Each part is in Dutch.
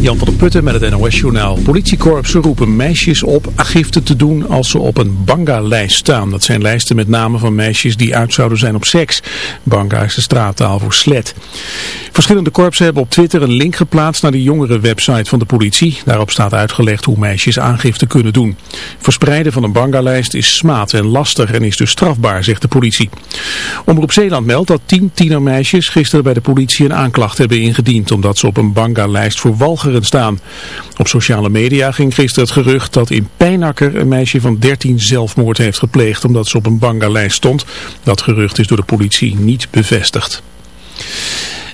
Jan van der Putten met het NOS-journaal. Politiekorpsen roepen meisjes op agifte te doen als ze op een banga-lijst staan. Dat zijn lijsten met namen van meisjes die uit zouden zijn op seks. Banga is de straattaal voor slet. Verschillende korpsen hebben op Twitter een link geplaatst naar de jongere website van de politie. Daarop staat uitgelegd hoe meisjes aangifte kunnen doen. Verspreiden van een banga-lijst is smaad en lastig en is dus strafbaar, zegt de politie. Omroep Zeeland meldt dat tien tienermeisjes gisteren bij de politie een aanklacht hebben ingediend omdat ze op een banga-lijst voor staan. Op sociale media ging gisteren het gerucht dat in Pijnakker een meisje van 13 zelfmoord heeft gepleegd omdat ze op een banga-lijst stond. Dat gerucht is door de politie niet bevestigd.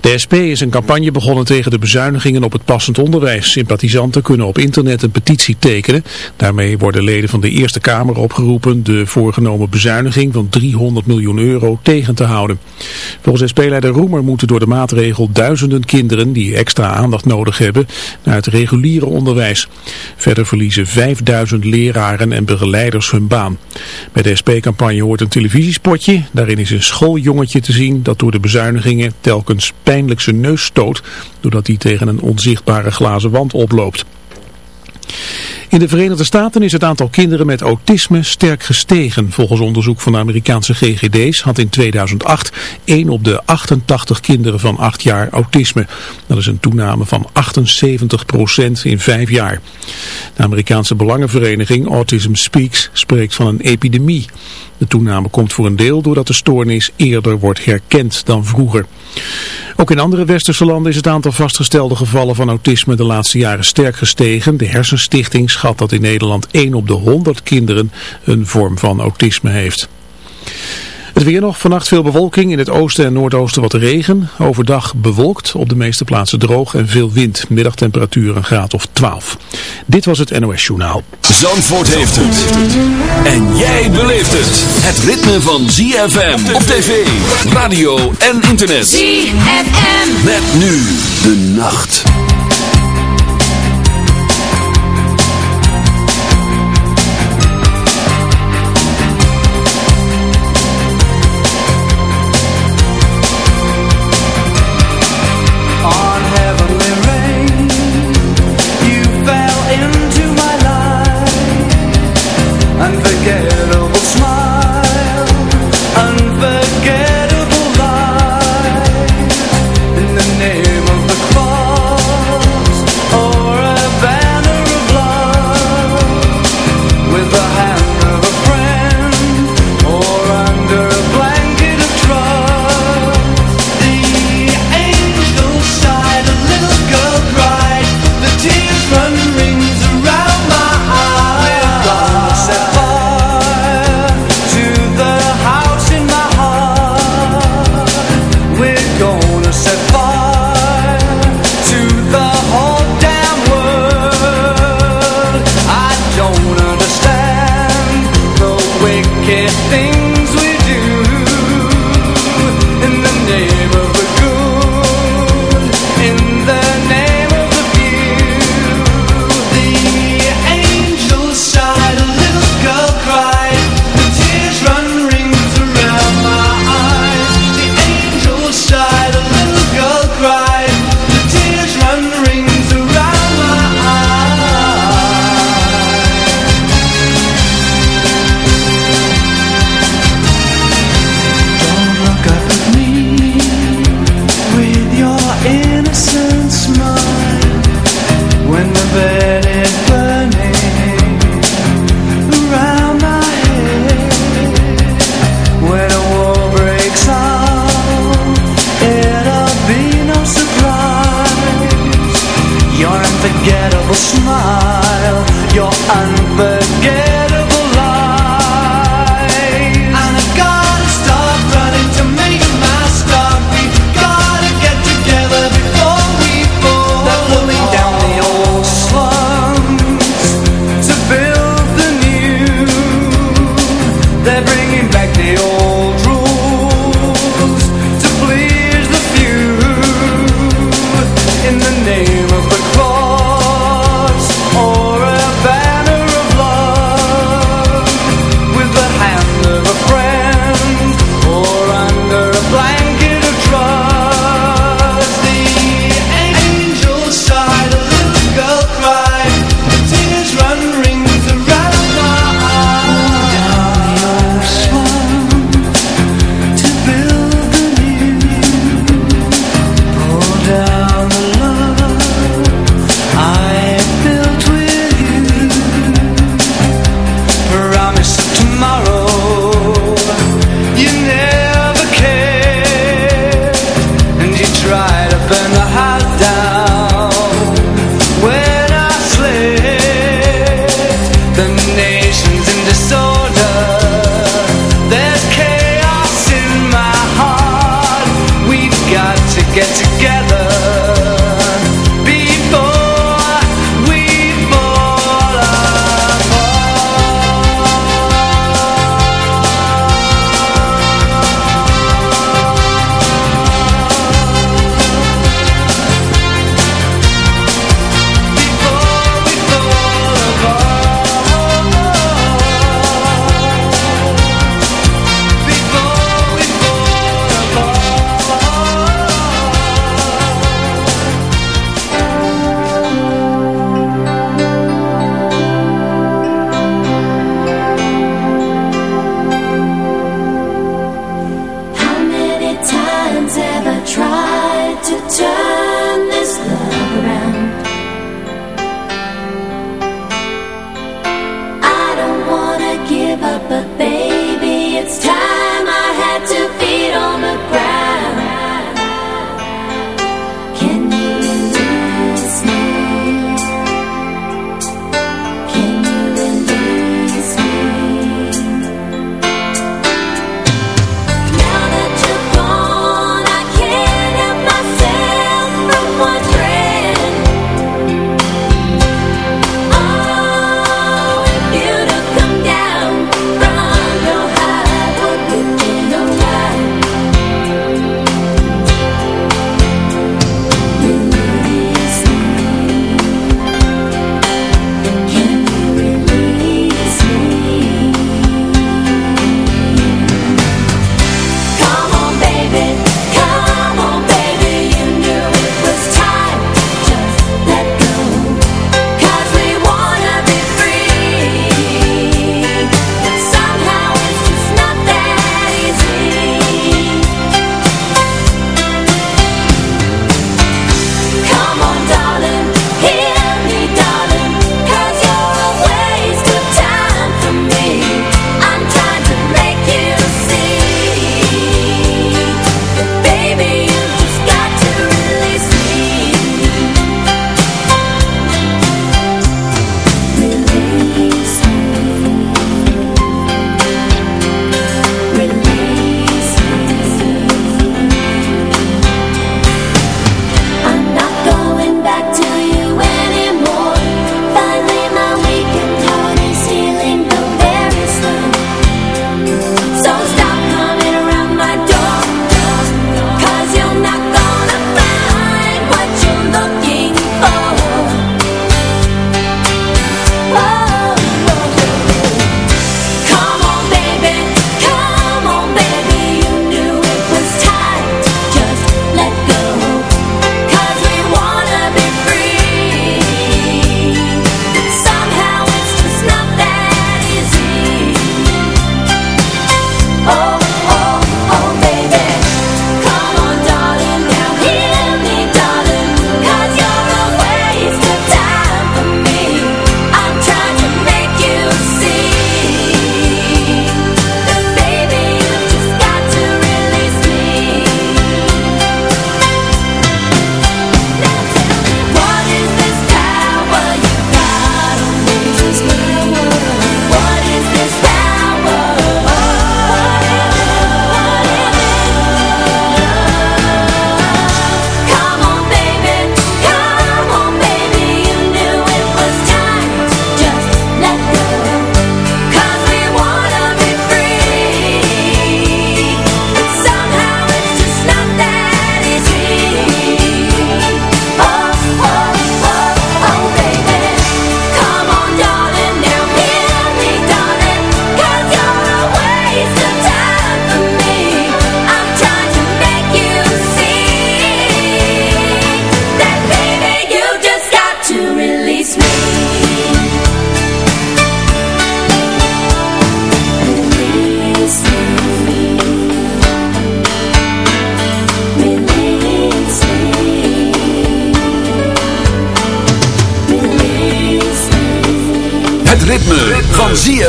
De SP is een campagne begonnen tegen de bezuinigingen op het passend onderwijs. Sympathisanten kunnen op internet een petitie tekenen. Daarmee worden leden van de Eerste Kamer opgeroepen de voorgenomen bezuiniging van 300 miljoen euro tegen te houden. Volgens SP-leider Roemer moeten door de maatregel duizenden kinderen die extra aandacht nodig hebben naar het reguliere onderwijs. Verder verliezen 5000 leraren en begeleiders hun baan. Bij de SP-campagne hoort een televisiespotje. Daarin is een schooljongetje te zien dat door de bezuinigingen telkens pijn pijnlijk zijn neus stoot, doordat hij tegen een onzichtbare glazen wand oploopt. In de Verenigde Staten is het aantal kinderen met autisme sterk gestegen. Volgens onderzoek van de Amerikaanse GGD's had in 2008 1 op de 88 kinderen van 8 jaar autisme. Dat is een toename van 78% in 5 jaar. De Amerikaanse belangenvereniging Autism Speaks spreekt van een epidemie. De toename komt voor een deel doordat de stoornis eerder wordt herkend dan vroeger. Ook in andere westerse landen is het aantal vastgestelde gevallen van autisme de laatste jaren sterk gestegen. De Hersenstichting schat dat in Nederland 1 op de 100 kinderen een vorm van autisme heeft. Het weer nog, vannacht veel bewolking, in het oosten en noordoosten wat regen. Overdag bewolkt, op de meeste plaatsen droog en veel wind. Middagtemperatuur een graad of 12. Dit was het NOS Journaal. Zandvoort heeft het. En jij beleeft het. Het ritme van ZFM op tv, radio en internet. ZFM. Met nu de nacht.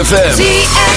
ZFM.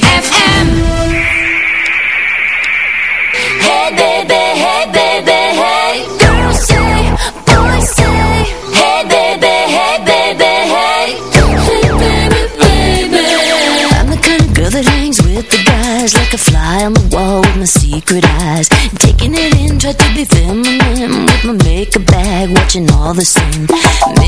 all the same.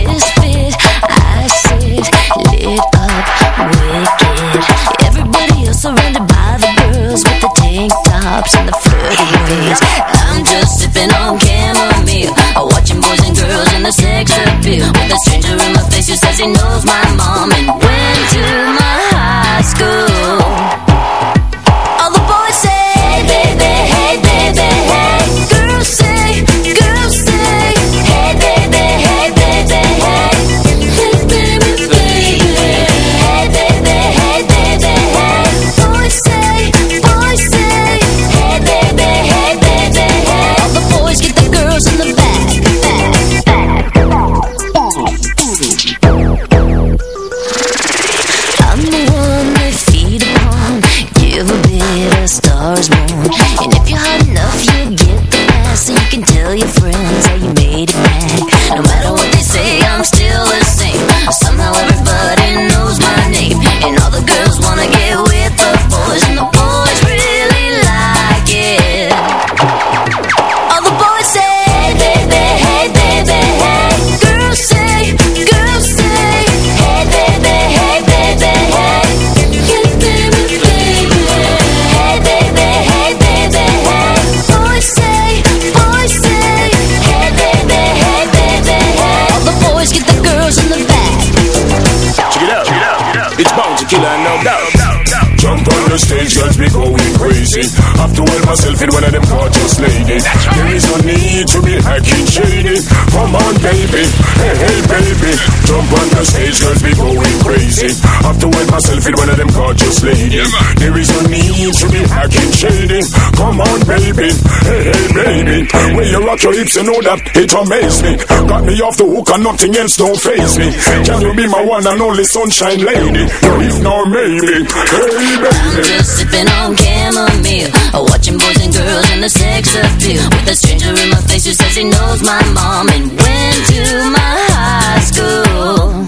your lips, you know that it amazes me. Got me off the hook and nothing else don't phase me. Can you be my one and only sunshine lady? No if, not, maybe. Hey, baby. I'm just sipping on chamomile, watching boys and girls in the sex appeal. With a stranger in my face who says he knows my mom and went to my high school.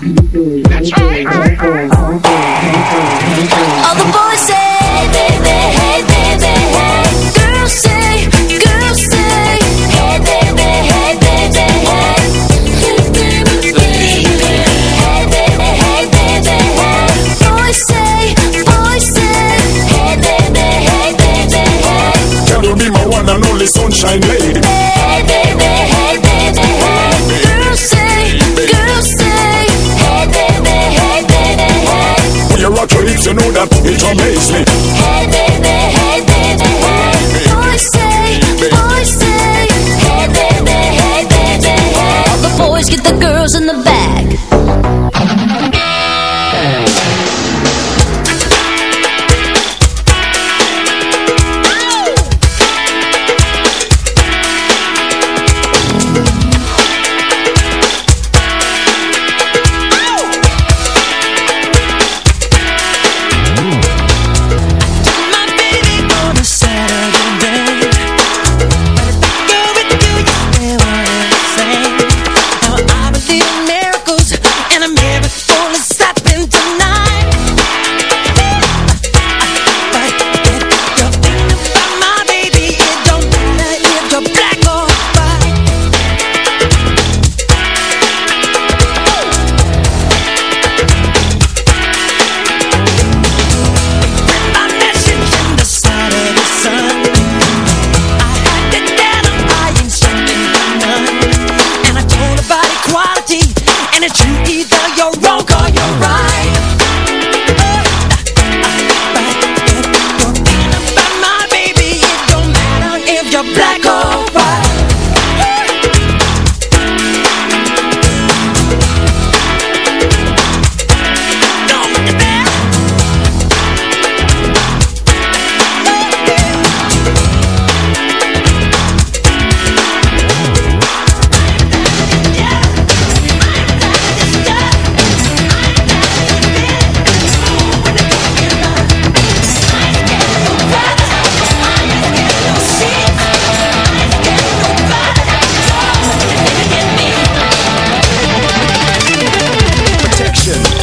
That's right.